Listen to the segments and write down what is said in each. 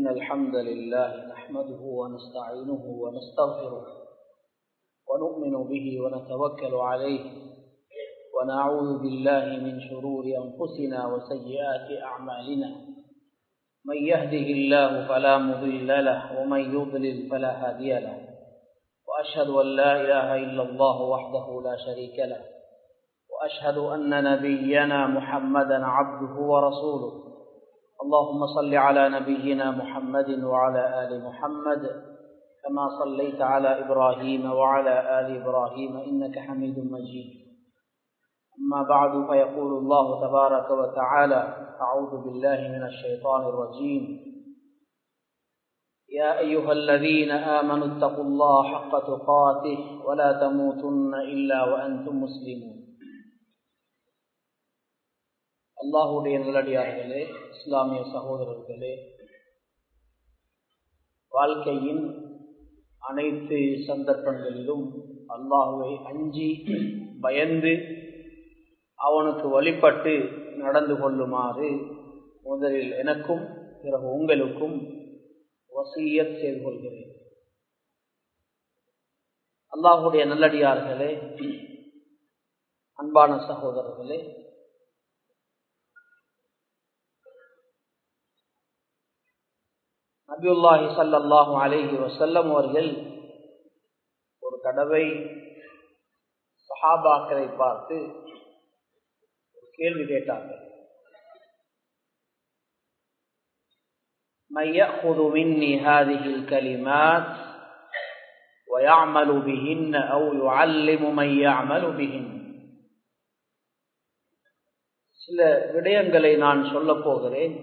إن الحمد لله نحمده ونستعينه ونستغفره ونؤمن به ونتوكل عليه ونعوذ بالله من شرور أنفسنا وسيئات أعمالنا من يهده الله فلا مضل له ومن يضلل فلا هادي له وأشهد أن لا إله إلا الله وحده لا شريك له وأشهد أن نبينا محمدا عبده ورسوله اللهم صل على نبينا محمد وعلى آل محمد كما صليت على إبراهيم وعلى آل إبراهيم إنك حميد مجيد. أما بعد فيقول الله تبارك وتعالى أعوذ بالله من الشيطان الرجيم. يا أيها الذين آمنوا اتقوا الله حق تقاته ولا تموتن إلا وأنتم مسلمون. அல்லாஹுடைய நல்லடியார்களே இஸ்லாமிய சகோதரர்களே வாழ்க்கையின் அனைத்து சந்தர்ப்பங்களிலும் அல்லாஹுவை அஞ்சி பயந்து அவனுக்கு வழிபட்டு நடந்து கொள்ளுமாறு முதலில் எனக்கும் பிறகு உங்களுக்கும் வசியத் செய்து கொள்கிறேன். அல்லாஹுடைய நல்லடியார்களே அன்பான சகோதரர்களே நபியுல்லாஹி சல்லாஹூ அலேஹி வசல்லம் அவர்கள் ஒரு தடவை சஹாபாக்களை பார்த்து ஒரு கேள்வி கேட்டார்கள் من يأخذ مني هذه الكلمات ويعمل بهن أو يعلم من يعمل بهن சில விடயங்களை நான் சொல்ல போகிறேன்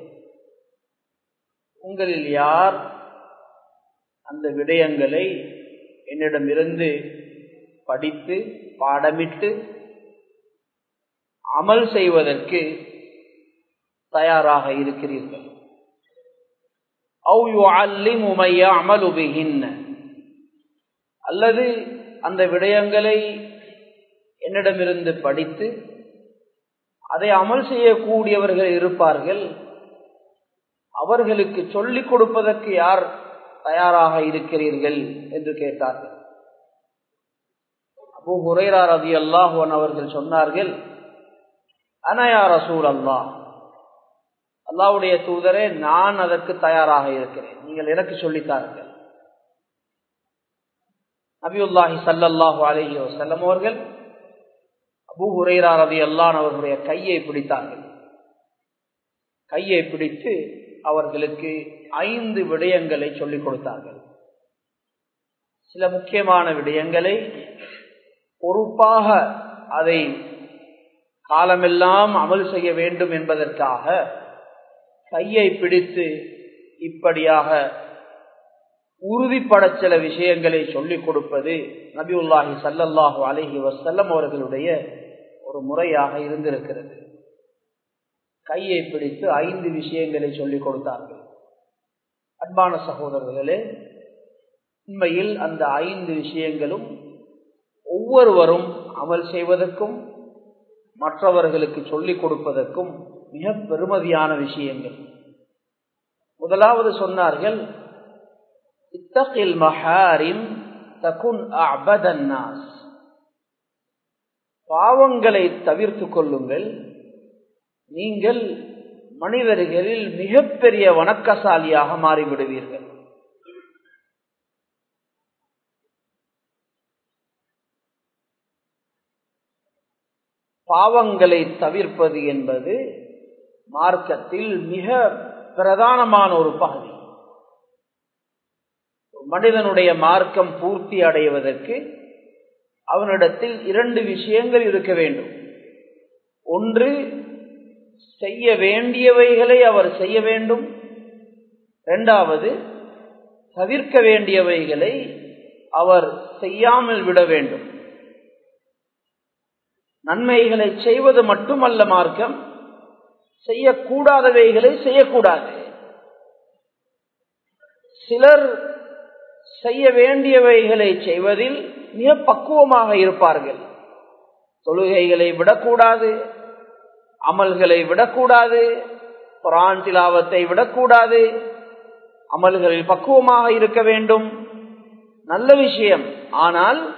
உங்களில் யார் அந்த விடயங்களை என்னிடமிருந்து படித்து பாடமிட்டு அமல் செய்வதற்கு தயாராக இருக்கிறீர்கள்? அல்லது அந்த விடயங்களை என்னிடமிருந்து படித்து அதை அமல் செய்யக்கூடியவர்கள் இருப்பார்கள். அவர்களுக்கு சொல்லிக் கொடுப்பதற்கு யார் தயாராக இருக்கிறீர்கள் என்று கேட்டார்கள். அப்போ ஹுரைரா ரதி அல்லாஹுவன் அவர்கள் சொன்னார்கள் அனயா ரசூல் அல்லாஹ் அல்லாவுடைய தூதரே நான் அதற்கு தயாராக இருக்கிறேன். நீங்கள் எனக்கு சொல்லித்தார்கள் நபியுல்லாஹி சல்லல்லாஹு அலஹி வசல்லம் அவர்கள் அபு ஹுரைரா ரதி அல்லான் அவர்களுடைய கையை பிடித்தார்கள். கையை பிடித்து அவர்களுக்கு ஐந்து விடயங்களை சொல்லிக் கொடுத்தார்கள். சில முக்கியமான விடயங்களை பொறுப்பாக அதை காலமெல்லாம் அமல் செய்ய வேண்டும் என்பதற்காக கையை பிடித்து இப்படியாக உறுதிப்பட சில விஷயங்களை சொல்லிக் கொடுப்பது நபியுல்லாஹி சல்லல்லாஹு அலஹி வசல்லம் அவர்களுடைய ஒரு முறையாக இருந்திருக்கிறது. கையை பிடித்து ஐந்து விஷயங்களை சொல்லிக் கொடுத்தார்கள். அன்பான சகோதரர்களே உண்மையில் அந்த ஐந்து விஷயங்களும் ஒவ்வொருவரும் அமல் செய்வதற்கும் மற்றவர்களுக்கு சொல்லிக் கொடுப்பதற்கும் மிக பெருமதியான விஷயங்கள். முதலாவது சொன்னார்கள் இத்தகில் மஹாரின் தகுன் அபதன்னாஸ் பாவங்களை தவிர்த்து கொள்ளுங்கள் நீங்கள் மனிதர்களில் மிகப்பெரிய வணக்கசாலியாக மாறிவிடுவீர்கள். பாவங்களை தவிர்ப்பது என்பது மார்க்கத்தில் மிக பிரதானமான ஒரு பகுதி. மனிதனுடைய மார்க்கம் பூர்த்தி அடைவதற்கு அவனிடத்தில் இரண்டு விஷயங்கள் இருக்க வேண்டும். ஒன்று செய்ய வேண்டியவைகளை அவர் செய்ய வேண்டும். இரண்டாவது தவிர்க்க வேண்டியவைகளை அவர் செய்யாமல் விட வேண்டும். நன்மைகளை செய்வது மட்டுமல்ல மார்க்கம். செய்யக்கூடாதவைகளை செய்யக்கூடாது. சிலர் செய்ய வேண்டியவைகளை செய்வதில் மிக பக்குவமாக இருப்பார்கள். தொழுகைகளை விடக்கூடாது. அமல்களை விடக்கூடாது. குரான் திலாவத்தை விடக்கூடாது. அமல்களில் பக்குவமாக இருக்க வேண்டும். நல்ல விஷயம். ஆனால்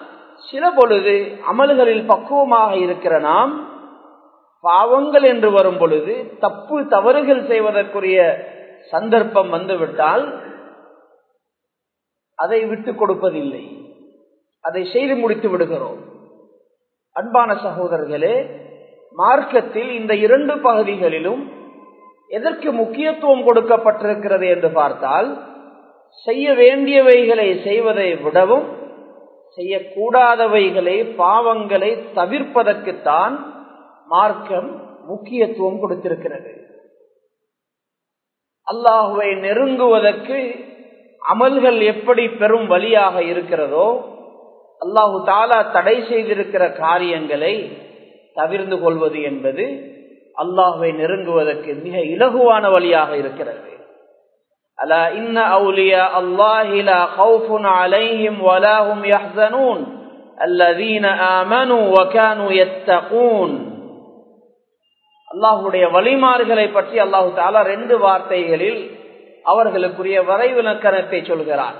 சில பொழுது அமல்களில் பக்குவமாக இருக்கிற நாம் பாவங்கள் என்று வரும் பொழுது தப்பு தவறுகள் செய்வதற்குரிய சந்தர்ப்பம் வந்துவிட்டால் அதை விட்டுக் கொடுப்பதில்லை. அதை செய்து முடித்து விடுகிறோம். அன்பான சகோதரர்களே மார்க்கத்தில் இந்த இரண்டு பகுதிகளிலும் எதற்கு முக்கியத்துவம் கொடுக்கப்பட்டிருக்கிறது என்று பார்த்தால் செய்ய வேண்டியவைகளை செய்வதை விடவும் செய்யக்கூடாதவைகளை பாவங்களை தவிர்ப்பதற்குத்தான் மார்க்கம் முக்கியத்துவம் கொடுத்திருக்கிறது. அல்லாஹுவை நெருங்குவதற்கு அமல்கள் எப்படி பெரும் வழியாக இருக்கிறதோ அல்லாஹு தாலா தடை செய்திருக்கிற காரியங்களை தவிர்ந்து கொள்வது என்பது அல்லாஹுவை நெருங்குவதற்கு மிக இலகுவான வழியாக இருக்கிறது. அலா இன்ன அவுலியா அல்லாஹிலா ஹவுஃபுன் அலைஹிம் வலாஹும் யஹ்சனூன் அல்லதீன ஆமனு வகானு யத்தகூன் அல்லாஹுடைய வழிமார்களை பற்றி அல்லாஹு தாலா ரெண்டு வார்த்தைகளில் அவர்களுக்குரிய வரைவிலக்கணத்தை சொல்கிறார்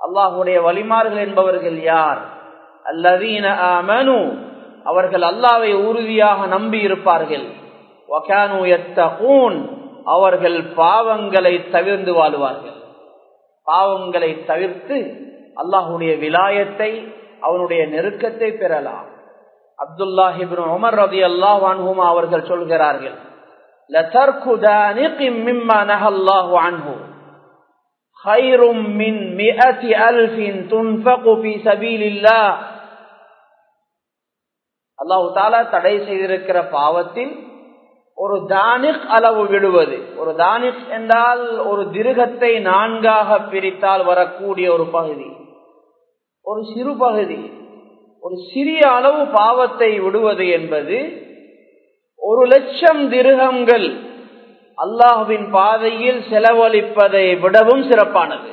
அல்லாஹுடைய வழிமார்கள் என்பவர்கள் யார் அல்லதீன ஆமனு அவர்கள் அல்லாவை உறுதியாக நம்பி இருப்பார்கள் அவர்கள் பாவங்களை தவிர்ந்து வாழுவார்கள் பாவங்களை தவிர்த்து அல்லாஹுடைய விலாயத்தை அவனுடைய நெருக்கத்தை பெறலாம் அப்துல்லாஹிபின் உமர் ரதி அல்லாஹ் அன்ஹுமா அவர்கள் சொல்கிறார்கள் لترك دانق مما نهى الله عنه خير من مئة ألف تنفق في سبيل الله அல்லாஹு தாலா தடை செய்திருக்கிற பாவத்தில் ஒரு தானிக் அளவு விடுவது. ஒரு தானிக் என்றால் ஒரு திருகத்தை நான்காக பிரித்தால் வரக்கூடிய ஒரு பகுதி. ஒரு சிறு பகுதி. ஒரு சிறிய அளவு பாவத்தை விடுவது என்பது ஒரு லட்சம் திருகங்கள் அல்லாஹுவின் பாதையில் செலவழிப்பதை விடவும் சிறப்பானது.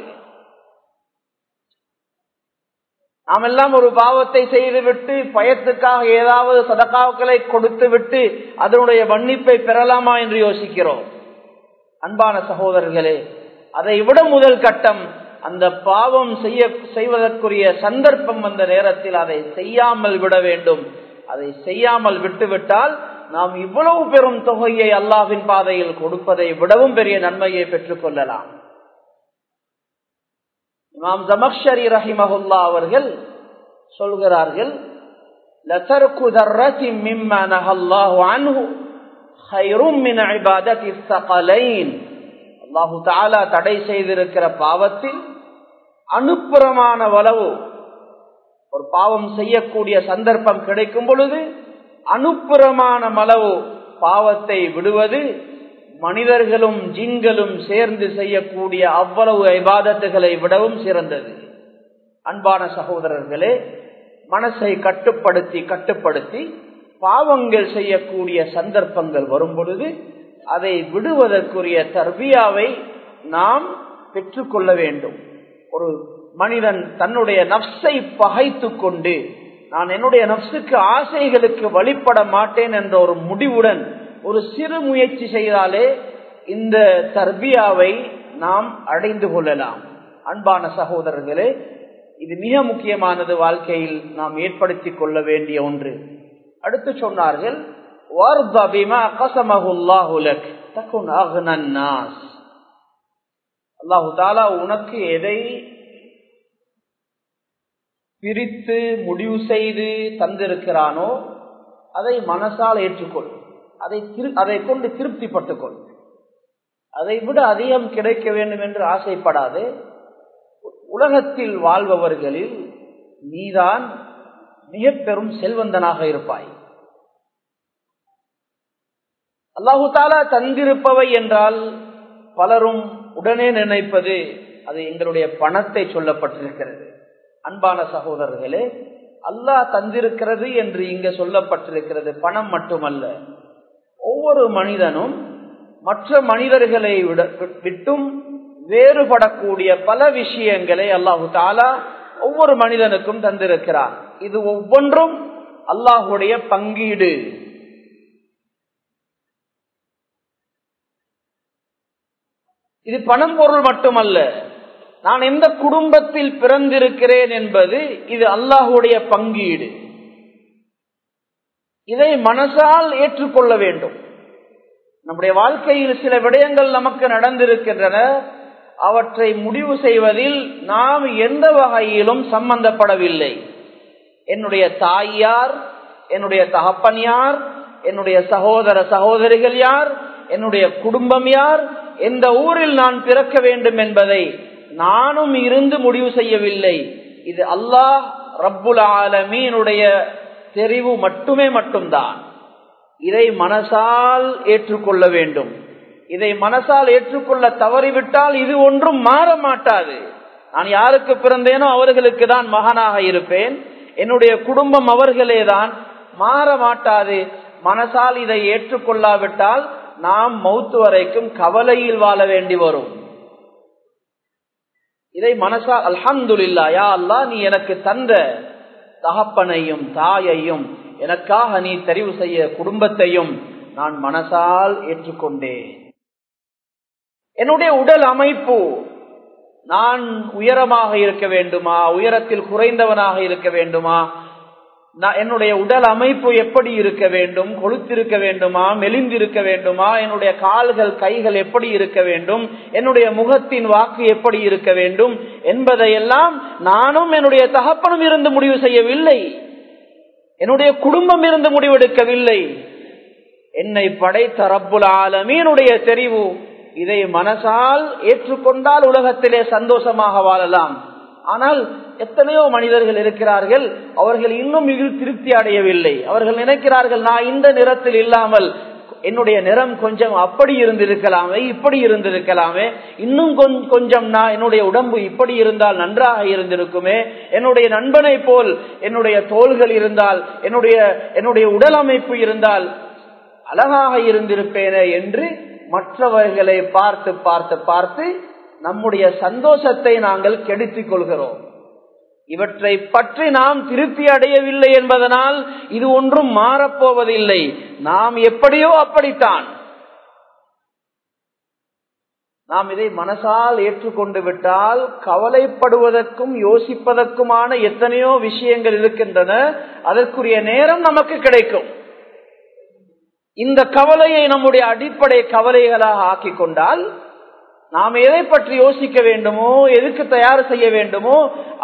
நாம் எல்லாம் ஒரு பாவத்தை செய்துவிட்டு பயத்துக்காக ஏதாவது சதகாக்களை கொடுத்து விட்டு அதனுடைய மன்னிப்பை பெறலாமா என்று யோசிக்கிறோம். அன்பான சகோதரர்களே அதை விட முதல் கட்டம் அந்த பாவம் செய்ய செய்வதற்குரிய சந்தர்ப்பம் வந்த நேரத்தில் அதை செய்யாமல் விட வேண்டும். அதை செய்யாமல் விட்டுவிட்டால் நாம் இவ்வளவு பெரும் தொகையை அல்லாவின் பாதையில் கொடுப்பதை விடவும் பெரிய நன்மையை பெற்றுக் கொள்ளலாம். இமாம் ஜமக்ஷரி ரஹிமஹுல்லா அவர்கள் சொல்கிறார்கள் அல்லாஹு தாலா தடை செய்திருக்கிற பாவத்தில் அனுப்புறமான வளவு ஒரு பாவம் செய்யக்கூடிய சந்தர்ப்பம் கிடைக்கும் பொழுது அனுப்புறமான மளவு பாவத்தை விடுவது மனிதர்களும் ஜின்களும் சேர்ந்து செய்யக்கூடிய அவ்வளவு ஐபாதத்துகளை விடவும் சிறந்தது. அன்பான சகோதரர்களே மனசை கட்டுப்படுத்தி கட்டுப்படுத்தி பாவங்கள் செய்யக்கூடிய சந்தர்ப்பங்கள் வரும் பொழுது அதை விடுவதற்குரிய தர்பியாவை நாம் பெற்றுக்கொள்ள வேண்டும். ஒரு மனிதன் தன்னுடைய நப்சை பகைத்து கொண்டு நான் என்னுடைய நப்சுக்கு ஆசைகளுக்கு வழிபட மாட்டேன் என்ற ஒரு முடிவுடன் ஒரு சிறு முயற்சி செய்தாலே இந்த தர்பியாவை நாம் அடைந்து கொள்ளலாம். அன்பான சகோதரர்களே இது மிக முக்கியமானது வாழ்க்கையில் நாம் ஏற்படுத்தி கொள்ள வேண்டிய ஒன்று. அடுத்து சொன்னார்கள் அல்லாஹு தாலா உனக்கு எதை பிரித்து முடிவு செய்து தந்திருக்கிறானோ அதை மனசால் ஏற்றுக்கொள். அதை அதை கொண்டு திருப்திப்பட்டுக்கொள் அதை விட அதிகம் கிடைக்க வேண்டும் என்று ஆசைப்படாது. உலகத்தில் வாழ்பவர்களில் நீதான் மிக பெரும் செல்வந்தனாக இருப்பாய். அல்லாஹு தாலா தந்திருப்பவை என்றால் பலரும் உடனே நினைப்பது அது எங்களுடைய பணத்தை சொல்லப்பட்டிருக்கிறது. அன்பான சகோதரர்களே அல்லாஹ் தந்திருக்கிறது என்று இங்க சொல்லப்பட்டிருக்கிறது பணம் மட்டுமல்ல. ஒவ்வொரு மனிதனும் மற்ற மனிதர்களை விட விட்டும் வேறுபடக்கூடிய பல விஷயங்களை அல்லாஹு தாலா ஒவ்வொரு மனிதனுக்கும் தந்திருக்கிறார் இது ஒவ்வொன்றும் அல்லாஹுடைய பங்கீடு. இது பணம் பொருள் மட்டுமல்ல. நான் எந்த குடும்பத்தில் பிறந்திருக்கிறேன் என்பது இது அல்லாஹுடைய பங்கீடு. இதை மனசால் ஏற்றுக்கொள்ள வேண்டும். நம்முடைய வாழ்க்கையில் சில விடயங்கள் நமக்கு நடந்திருக்கின்றன. அவற்றை முடிவு செய்வதில் நாம் எந்த வகையிலும் சம்பந்தப்படவில்லை. என்னுடைய தாய் யார் என்னுடைய தகப்பன் யார் என்னுடைய சகோதர சகோதரிகள் யார் என்னுடைய குடும்பம் யார் எந்த ஊரில் நான் பிறக்க வேண்டும் என்பதை நானும் இருந்து முடிவு செய்யவில்லை. இது அல்லாஹ் ரப்புல் ஆலமீனுடைய தெரிவு மட்டுமே மட்டும்தான். இதை மனசால் ஏற்றுக்கொள்ள வேண்டும். இதை மனசால் ஏற்றுக்கொள்ள தவறிவிட்டால் இது ஒன்றும் மாற மாட்டாது. நான் யாருக்கு பிறந்தேனோ அவர்களுக்கு தான் மகனாக இருப்பேன். என்னுடைய குடும்பம் அவர்களே தான். மாற மாட்டாது. மனசால் இதை ஏற்றுக்கொள்ளாவிட்டால் நாம் மௌத்து வரைக்கும் கவலையில் வாழ வேண்டி வரும். இதை மனசா அல்ஹம்துல்லா யா அல்லா நீ எனக்கு தந்த தகப்பனையும் தாயையும் எனக்காக நீ தெரிவு செய்ய குடும்பத்தையும் நான் மனசால் ஏற்றுக்கொண்டேன். என்னுடைய உடல் அமைப்பு நான் உயரமாக இருக்க வேண்டுமா? உயரத்தில் குறைந்தவனாக இருக்க வேண்டுமா? என்னுடைய உடல் அமைப்பு எப்படி இருக்க வேண்டும்? கொளுத்திருக்க வேண்டுமா? மெலிந்திருக்க வேண்டுமா? என்னுடைய கால்கள் கைகள் எப்படி இருக்க வேண்டும்? என்னுடைய முகத்தின் வாக்கு எப்படி இருக்க வேண்டும்? என்பதையெல்லாம் நானும் என்னுடைய தகப்பனும் இருந்து முடிவு செய்யவில்லை. என்னுடைய குடும்பம் இருந்து முடிவெடுக்கவில்லை. என்னை படைத்த ரப்புல் ஆலமீனுடைய தெரிவு இதை மனசால் ஏற்றுக்கொண்டால் உலகத்திலே சந்தோஷமாக வாழலாம். ஆனால் எத்தனையோ மனிதர்கள் இருக்கிறார்கள் அவர்கள் இன்னும் இதில் திருப்தி அடையவில்லை. அவர்கள் நினைக்கிறார்கள் நான் இந்த நிறத்தில் இல்லாமல் என்னுடைய நிறம் கொஞ்சம் அப்படி இருந்திருக்கலாமே இப்படி இருந்திருக்கலாமே இன்னும் கொஞ்சம் நான் என்னுடைய உடம்பு இப்படி இருந்தால் நன்றாக இருந்திருக்குமே என்னுடைய நண்பனை போல் என்னுடைய தோள்கள் இருந்தால் என்னுடைய என்னுடைய உடல் அமைப்பு இருந்தால் அழகாக இருந்திருப்பேனே என்று மற்றவர்களை பார்த்து பார்த்து பார்த்து நம்முடைய சந்தோஷத்தை நாங்கள் கெடுத்துக் கொள்கிறோம். இவற்றை பற்றி நாம் திருப்தி அடையவில்லை என்பதனால் இது ஒன்றும் மாறப்போவதில்லை. நாம் எப்படியோ அப்படித்தான். நாம் இதை மனசால் ஏற்றுக்கொண்டு விட்டால் கவலைப்படுவதற்கும் யோசிப்பதற்குமான எத்தனையோ விஷயங்கள் இருக்கின்றன. அதற்குரிய நேரம் நமக்கு கிடைக்கும். இந்த கவலையை நம்முடைய அடிப்படை கவலைகளாக ஆக்கிக் கொண்டால் நாம் எதை பற்றி யோசிக்க வேண்டுமோ எதுக்கு தயார் செய்ய வேண்டுமோ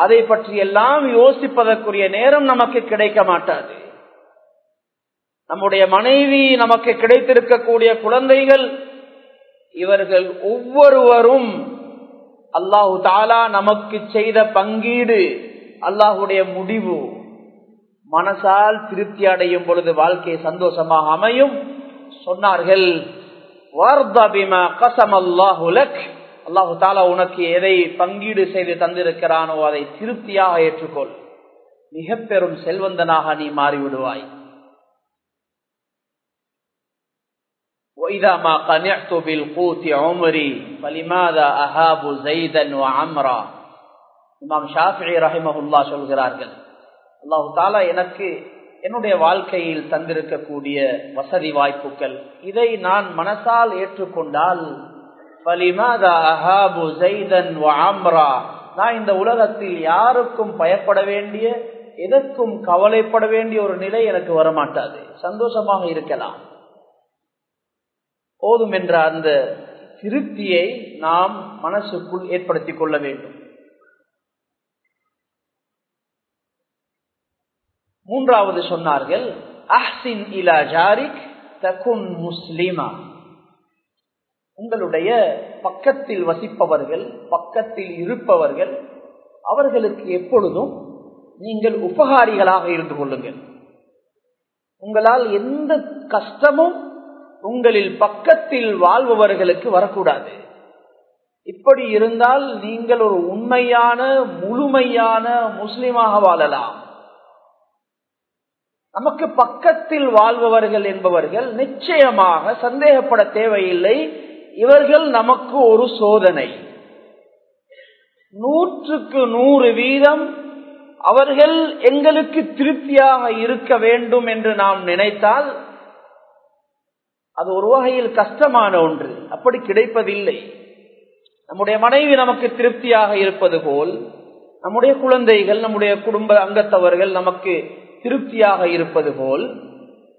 அதை பற்றி எல்லாம் யோசிப்பதற்குரிய நேரம் நமக்கு கிடைக்க மாட்டாது. நம்முடைய மனைவி நமக்கு கிடைத்திருக்கக்கூடிய குழந்தைகள் இவர்கள் ஒவ்வொருவரும் அல்லாஹு தாலா நமக்கு செய்த பங்கீடு அல்லாஹுடைய முடிவு. மனசால் திருப்தி அடையும் பொழுது வாழ்க்கை சந்தோஷமாக அமையும். சொன்னார்கள் அல்லாஹு தாலா உனக்கு எதை பங்கீடு செய்து தந்திருக்கிறானோ அதை திருப்தியாக ஏற்றுக்கொள் மிக பெரும் செல்வந்தனாக நீ மாறிவிடுவாய் وإذا ما قنعت بالقوت عمري فلماذا أهاب زيدا وعمرا இமாம் ஷாஃபி ரஹிமஹுல்லா சொல்கிறார்கள் அல்லாஹு தாலா எனக்கு என்னுடைய வாழ்க்கையில் தந்திருக்கக்கூடிய வசதி வாய்ப்புகள். இதை நான் மனசால் ஏற்றுக்கொண்டால் நான் இந்த உலகத்தில் யாருக்கும் பயப்பட வேண்டிய எதற்கும் கவலைப்பட வேண்டிய ஒரு நிலை எனக்கு வரமாட்டாது. சந்தோஷமாக இருக்கலாம். போதும் என்ற அந்த திருப்தியை நாம் மனசுக்குள் ஏற்படுத்திக் கொள்ள வேண்டும். மூன்றாவது சொன்னார்கள் அஹ்சின் இலா ஜாரிக் தகுன் முஸ்லிமா. உங்களுடைய பக்கத்தில் வசிப்பவர்கள் பக்கத்தில் இருப்பவர்கள் அவர்களுக்கு எப்பொழுதும் நீங்கள் உபகாரிகளாக இருந்து கொள்ளுங்கள். உங்களால் எந்த கஷ்டமும் உங்களில் பக்கத்தில் வாழ்பவர்களுக்கு வரக்கூடாது. இப்படி இருந்தால் நீங்கள் ஒரு உண்மையான முழுமையான முஸ்லிமாக வாழலாம். நமக்கு பக்கத்தில் வாழ்பவர்கள் என்பவர்கள் நிச்சயமாக சந்தேகப்பட தேவையில்லை. இவர்கள் நமக்கு ஒரு சோதனை. நூற்றுக்கு நூறு வீதம் அவர்கள் எங்களுக்கு திருப்தியாக இருக்க வேண்டும் என்று நாம் நினைத்தால் அது ஒரு வகையில் கஷ்டமான ஒன்று. அப்படி கிடைப்பதில்லை. நம்முடைய மனைவி நமக்கு திருப்தியாக இருப்பது போல் நம்முடைய குழந்தைகள் நம்முடைய குடும்ப அங்கத்தவர்கள் நமக்கு திருப்தியாக இருப்பது போல்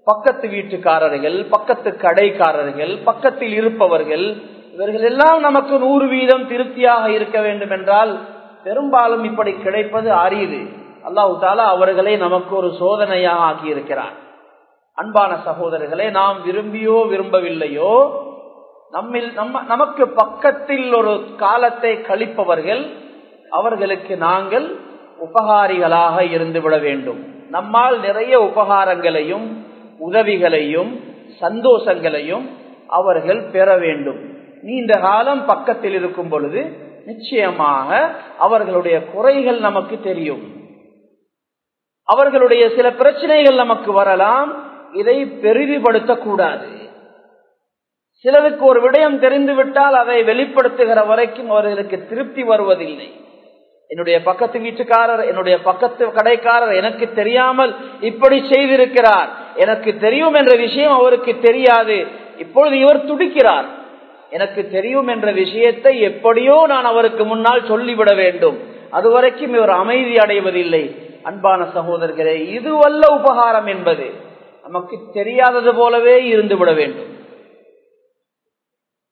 பக்கத்து வீட்டுக்காரர்கள் பக்கத்து கடைக்காரர்கள் பக்கத்தில் இருப்பவர்கள் இவர்கள் எல்லாம் நமக்கு நூறு வீதம் திருப்தியாக இருக்க வேண்டும் என்றால் பெரும்பாலும் இப்படி கிடைப்பது அரியுது அல்லாஹு தாலா அவர்களை நமக்கு ஒரு சோதனையாக ஆக்கியிருக்கிறார் அன்பான சகோதரர்களே நாம் விரும்பியோ விரும்பவில்லையோ நம்மில் நம்ம நமக்கு பக்கத்தில் ஒரு காலத்தை கழிப்பவர்கள் அவர்களுக்கு நாங்கள் உபகாரிகளாக இருந்துவிட வேண்டும். நம்மால் நிறைய உபகாரங்களையும் உதவிகளையும் சந்தோஷங்களையும் அவர்கள் பெற வேண்டும். நீண்ட காலம் பக்கத்தில் இருக்கும் பொழுது நிச்சயமாக அவர்களுடைய குறைகள் நமக்கு தெரியும். அவர்களுடைய சில பிரச்சனைகள் நமக்கு வரலாம். இதை பெரிதிப்படுத்தக்கூடாது சிலருக்கு ஒரு விடயம் தெரிந்துவிட்டால் அதை வெளிப்படுத்துகிற வரைக்கும் அவர்களுக்கு திருப்தி வருவதில்லை. என்னுடைய பக்கத்து வீட்டுக்காரர் என்னுடைய பக்கத்து கடைக்காரர் எனக்கு தெரியாமல் இப்படி செய்திருக்கிறார். எனக்கு தெரியும் என்ற விஷயம் அவருக்கு தெரியாது. இப்பொழுது இவர் துடிக்கிறார். எனக்கு தெரியும் என்ற விஷயத்தை எப்படியோ நான் அவருக்கு முன்னால் சொல்லிவிட வேண்டும். அதுவரைக்கும் இவர் அமைதி அடைவதில்லை. அன்பான சகோதரர்களே இதுவல்ல உபகாரம் என்பது. நமக்கு தெரியாதது போலவே இருந்து விட வேண்டும்.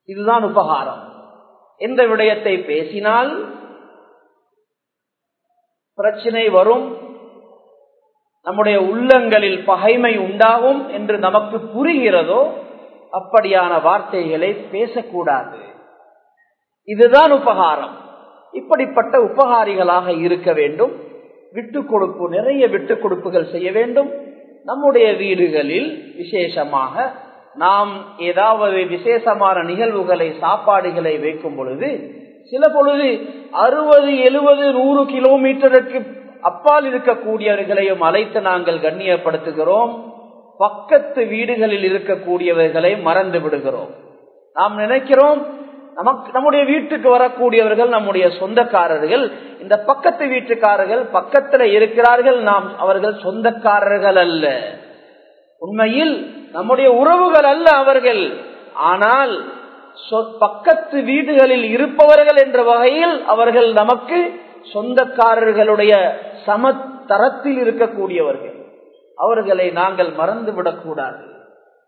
இதுதான் உபகாரம். எந்த விடயத்தை பேசினால் பிரச்சனை வரும். நம்முடைய உள்ளங்களில் பகைமை உண்டாகும் என்று நமக்கு புரிகிறதோ அப்படியான வார்த்தைகளை பேசக்கூடாது. இதுதான் உபகாரம். இப்படிப்பட்ட உபகாரிகளாக இருக்க வேண்டும். விட்டு கொடுப்பு நிறைய விட்டு கொடுப்புகள் செய்ய வேண்டும். நம்முடைய வீடுகளில் விசேஷமாக நாம் ஏதாவது விசேஷமான நிகழ்வுகளை சாப்பாடுகளை வைக்கும் பொழுது சில பொழுது அறுபது எழுபது நூறு கிலோமீட்டருக்கு அப்பால் இருக்கக்கூடியவர்களையும் அழைத்து நாங்கள் கண்ணியப்படுத்துகிறோம். பக்கத்து வீடுகளில் இருக்கக்கூடியவர்களை மறந்து விடுகிறோம். நாம் நினைக்கிறோம் நமக்கு நம்முடைய வீட்டுக்கு வரக்கூடியவர்கள் நம்முடைய சொந்தக்காரர்கள். இந்த பக்கத்து வீட்டுக்காரர்கள் பக்கத்துல இருக்கிறார்கள் நாம் அவர்கள் சொந்தக்காரர்கள் அல்ல. உண்மையில் நம்முடைய உறவுகள் அல்ல அவர்கள். ஆனால் பக்கத்து வீடுகளில் இருப்பவர்கள் என்ற வகையில் அவர்கள் நமக்கு சொந்தக்காரர்களுடைய சமத்தரத்தில் இருக்கக்கூடியவர்கள். அவர்களை நாங்கள் மறந்துவிடக் கூடாது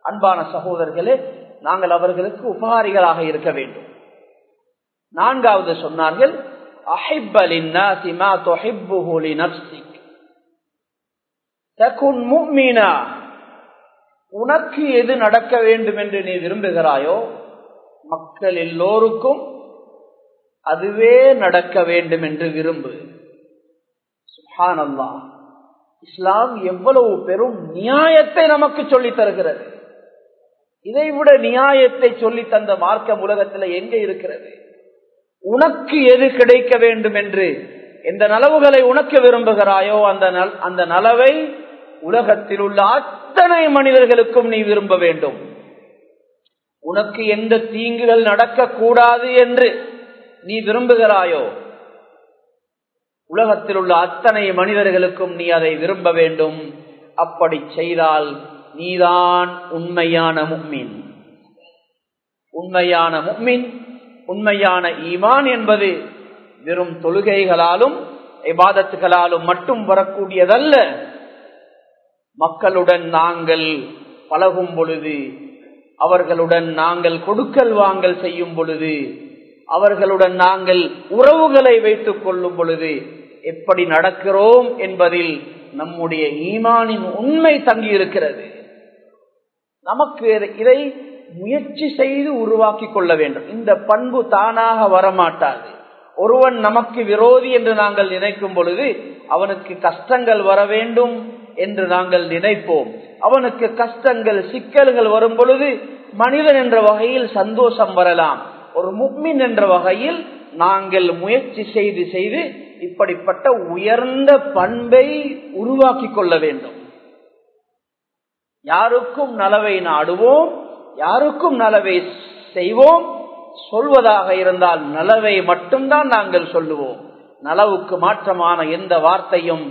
அன்பான சகோதரர்களே நாங்கள் அவர்களுக்கு உபகாரிகளாக இருக்க வேண்டும். நான்காவது சொன்னார்கள் உனக்கு எது நடக்க வேண்டும் என்று நீ விரும்புகிறாயோ மக்கள் எல்லோருக்கும் அதுவே நடக்க வேண்டும் என்று விரும்பு. சுஹானல்லா. இஸ்லாம் எவ்வளவு பெரும் நியாயத்தை நமக்கு சொல்லி தருகிறது. இதைவிட நியாயத்தை சொல்லி தந்த மார்க்கம் உலகத்தில் எங்க இருக்கிறது? உனக்கு எது கிடைக்க வேண்டும் என்று எந்த நலவுகளை உனக்கு விரும்புகிறாயோ அந்த அந்த நலவை உலகத்தில் உள்ள அத்தனை மனிதர்களுக்கும் நீ விரும்ப வேண்டும். உனக்கு எந்த தீங்குகள் நடக்கக்கூடாது என்று நீ விரும்புகிறாயோ? உலகத்தில் உள்ள அத்தனை மனிதர்களுக்கும் நீ அதை விரும்ப வேண்டும். அப்படி செய்தால் நீதான் உண்மையான முக்மின். உண்மையான முக்மின் உண்மையான ஈமான் என்பது வெறும் தொழுகைகளாலும் இபாதத்துகளாலும் மட்டும் வரக்கூடியதல்ல. மக்களுடன் நாங்கள் பழகும் பொழுது அவர்களுடன் நாங்கள் கொடுக்கல் வாங்கல் செய்யும் பொழுது அவர்களுடன் நாங்கள் உறவுகளை வைத்துக் கொள்ளும் பொழுது எப்படி நடக்கிறோம் என்பதில் நம்முடைய ஈமானின் உண்மை தங்கி இருக்கிறது நமக்கு இதை முயற்சி செய்து உருவாக்கி கொள்ள வேண்டும். இந்த பண்பு தானாக வரமாட்டாது. ஒருவன் நமக்கு விரோதி என்று நாங்கள் நினைக்கும் பொழுது அவனுக்கு கஷ்டங்கள் வர வேண்டும் என்று நாங்கள் நினைப்போம். அவனுக்கு கஷ்டங்கள் சிக்கல்கள் வரும் பொழுது மனிதன் என்ற வகையில் சந்தோஷம் வரலாம். ஒரு முக்மின் என்ற வகையில் நாங்கள் முயற்சி செய்து செய்து இப்படிப்பட்ட உயர்ந்த பண்பை உருவாக்கி கொள்ள வேண்டும். யாருக்கும் நலவை நாடுவோம் யாருக்கும் நலவை செய்வோம் சொல்வதாக இருந்தால் நலவை மட்டும்தான் நாங்கள் சொல்லுவோம். நலவுக்கு மாற்றமான எந்த வார்த்தையும்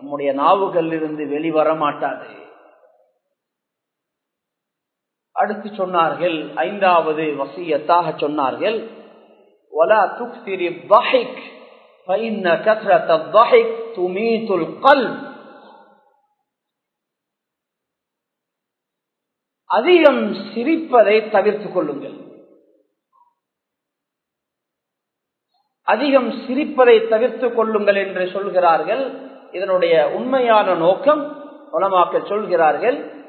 நம்முடைய நாவுகளில் இருந்து வெளிவர மாட்டாது. அடுத்து சொன்னார்கள் ஐந்தாவது வசியத்தாக சொன்னார்கள் அதிகம் சிரிப்பதை தவிர்த்துக் கொள்ளுங்கள். அதிகம் சிரிப்பதை தவிர்த்து கொள்ளுங்கள் என்று சொல்கிறார்கள். இதனுடைய உண்மையான நோக்கம் உலமாக்க சொல்கிறார்கள்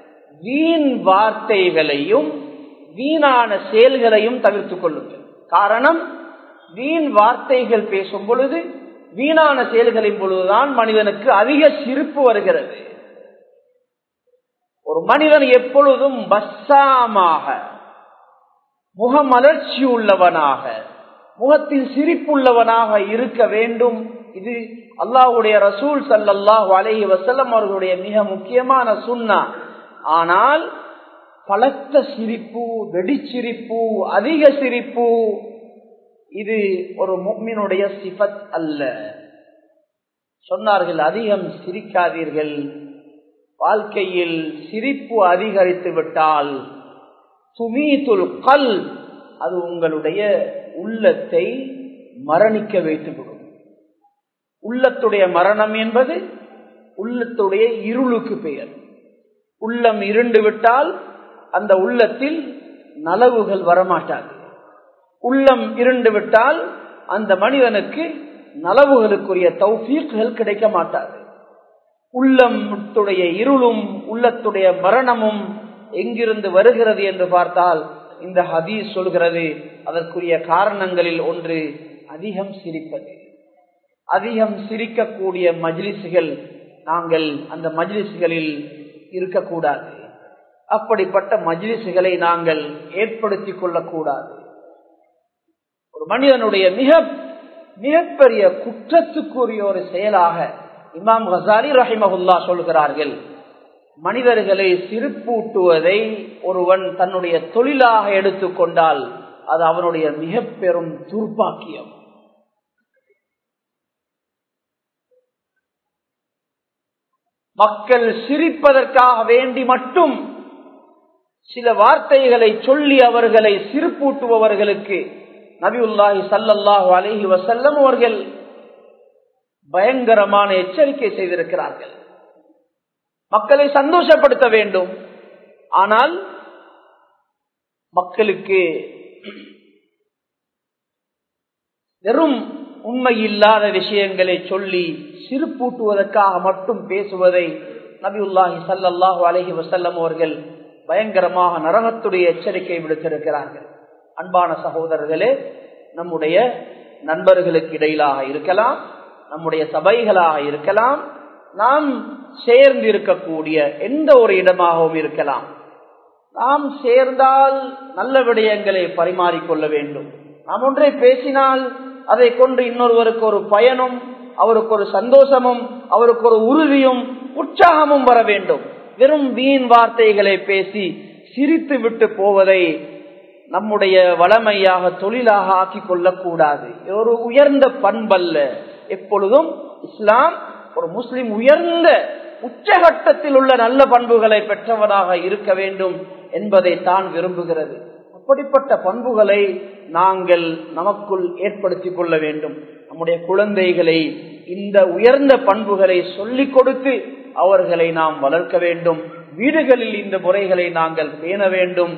வீண் வார்த்தைகளையும் வீணான செயல்களையும் தவிர்த்துக் கொள்ளுங்கள். காரணம் வீண் வார்த்தைகள் பேசும் பொழுது வீணான செயல்களின் பொழுதுதான் மனிதனுக்கு அதிக சிரிப்பு வருகிறது. ஒரு மனிதன் எப்பொழுதும் பஸ்ஸாமாக முகமலர்ச்சி உள்ளவனாக முகத்தில் சிரிப்புள்ளவனாக இருக்க வேண்டும். இது அல்லாஹுடைய ரசூல் சல்லாஹ் அலஹி வசல்லம் அவர்களுடைய மிக முக்கியமான சுண்ணா ஆனால் பலத்த சிரிப்பு வெடிச்சிரிப்பு அதிக சிரிப்பு இது ஒரு முக்மினுடைய சிபத் அல்ல. சொன்னார்கள் அதிகம் சிரிக்காதீர்கள். வாழ்க்கையில் சிரிப்பு அதிகரித்து விட்டால் சுமீத்துல் கல் அது உங்களுடைய உள்ளத்தை மரணிக்க வைத்துவிடும். உள்ளத்துடைய மரணம் என்பது உள்ளத்துடைய இருளுக்கு பெயர். உள்ளம் இருண்டு விட்டால் அந்த உள்ளத்தில் நலவுகள் வரமாட்டாது. உள்ளம் இருண்டு விட்டால் அந்த மனிதனுக்கு நலவுகளுக்குரிய தௌஃபீக்குகள் கிடைக்க மாட்டாது. உள்ளத்துடைய இருளும் உள்ளத்துடைய மரணமும் எங்கிருந்து வருகிறது என்று பார்த்தால் இந்த ஹதீஸ் சொல்கிறது அதற்குரிய காரணங்களில் ஒன்று அதிகம் சிரிப்பது. அதிகம் சிரிக்கக்கூடிய மஜ்லிசுகள் நாங்கள் அந்த மஜ்லிசுகளில் இருக்கக்கூடாது. அப்படிப்பட்ட மஜ்லிசுகளை நாங்கள் ஏற்படுத்திக் கொள்ளக்கூடாது. ஒரு மனிதனுடைய மிக மிகப்பெரிய குற்றத்துக்குரிய ஒரு செயலாக இமாம் ஹசாரி ரஹிமகுல்லா சொல்கிறார்கள். மனிதர்களை சிரிப்பூட்டுவதை ஒருவன் தன்னுடைய தொழிலாக எடுத்துக்கொண்டால் அது அவனுடைய மிக பெரும் துர்ப்பாக்கியம் மக்கள் சிரிப்பதற்காக வேண்டி மட்டும் சில வார்த்தைகளை சொல்லி அவர்களை சிரிப்பூட்டுபவர்களுக்கு நபியுல்லாஹி சல்லல்லாஹு அலஹி வசல்லம் அவர்கள் பயங்கரமான எச்சரிக்கை செய்திருக்கிறார்கள். மக்களை சந்தோஷப்படுத்த வேண்டும். ஆனால் மக்களுக்கு வெறும் உண்மை இல்லாத விஷயங்களை சொல்லி சிறுப்பூட்டுவதற்காக மட்டும் பேசுவதை நபியுல்லாஹி சல்லாஹூ அலஹி வசல்லம் அவர்கள் பயங்கரமாக நரகத்துடைய எச்சரிக்கை விடுத்திருக்கிறார்கள். அன்பான சகோதரர்களே நம்முடைய நண்பர்களுக்கு இடையிலாக இருக்கலாம் நம்முடைய சபைகளாக இருக்கலாம் நாம் சேர்ந்து இருக்கக்கூடிய எந்த ஒரு இடமாகவும் இருக்கலாம். நாம் சேர்ந்தால் நல்ல விடயங்களை பரிமாறிக்கொள்ள வேண்டும். நாம் ஒன்றை பேசினால் அதை கொண்டு இன்னொருவருக்கு ஒரு பயனும் அவருக்கு ஒரு சந்தோஷமும் அவருக்கு ஒரு உறுதியும் உற்சாகமும் வர வேண்டும். வெறும் வீண் வார்த்தைகளை பேசி சிரித்து விட்டு போவதை நம்முடைய வளமையாக தொழிலாக ஆக்கி கொள்ளக்கூடாது. ஒரு உயர்ந்த பண்பல்ல. எப்பொழுதும் இஸ்லாம் ஒரு முஸ்லிம் உயர்ந்த உச்சகட்டத்தில் உள்ள நல்ல பண்புகளை பெற்றவனாக இருக்க வேண்டும் என்பதை தான் விரும்புகிறது. அப்படிப்பட்ட பண்புகளை நாங்கள் நமக்குள் ஏற்படுத்திக் கொள்ள வேண்டும். நம்முடைய குழந்தைகளை இந்த உயர்ந்த பண்புகளை சொல்லிக் கொடுத்து அவர்களை நாம் வளர்க்க வேண்டும். வீடுகளில் இந்த முறைகளை நாங்கள் பேண வேண்டும்.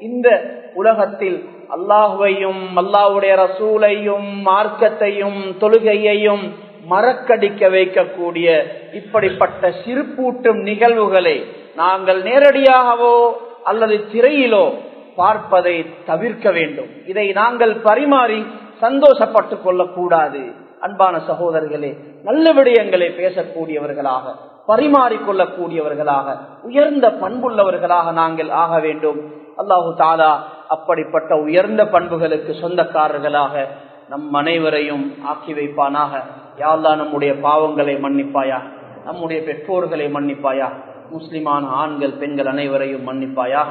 இந்த உலகத்தில் அல்லாஹுவையும் அல்லாஹுடைய ரசூலையும் மார்க்கத்தையும் தொழுகையையும் மறக்கடிக்க வைக்கக்கூடிய இப்படிப்பட்ட சிறுப்பூட்டும் நிகழ்வுகளை நாங்கள் நேரடியாகவோ அல்லது திரையிலோ பார்ப்பதை தவிர்க்க வேண்டும். இதை நாங்கள் பரிமாறி சந்தோஷப்பட்டுக் கொள்ளக்கூடாது. அன்பான சகோதரர்களே நல்ல விடயங்களை பேசக்கூடியவர்களாக பரிமாறிக்கொள்ளக்கூடியவர்களாக உயர்ந்த பண்புள்ளவர்களாக நாங்கள் ஆக வேண்டும். அல்லாஹு தாலா அப்படிப்பட்ட உயர்ந்த பண்புகளுக்கு சொந்தக்காரர்களாக நம் அனைவரையும் ஆக்கி வைப்பானாக. யாழ்லா நம்முடைய பாவங்களை மன்னிப்பாயா? நம்முடைய பெற்றோர்களை மன்னிப்பாயா? முஸ்லிமான ஆண்கள் பெண்கள் அனைவரையும் மன்னிப்பாயாக.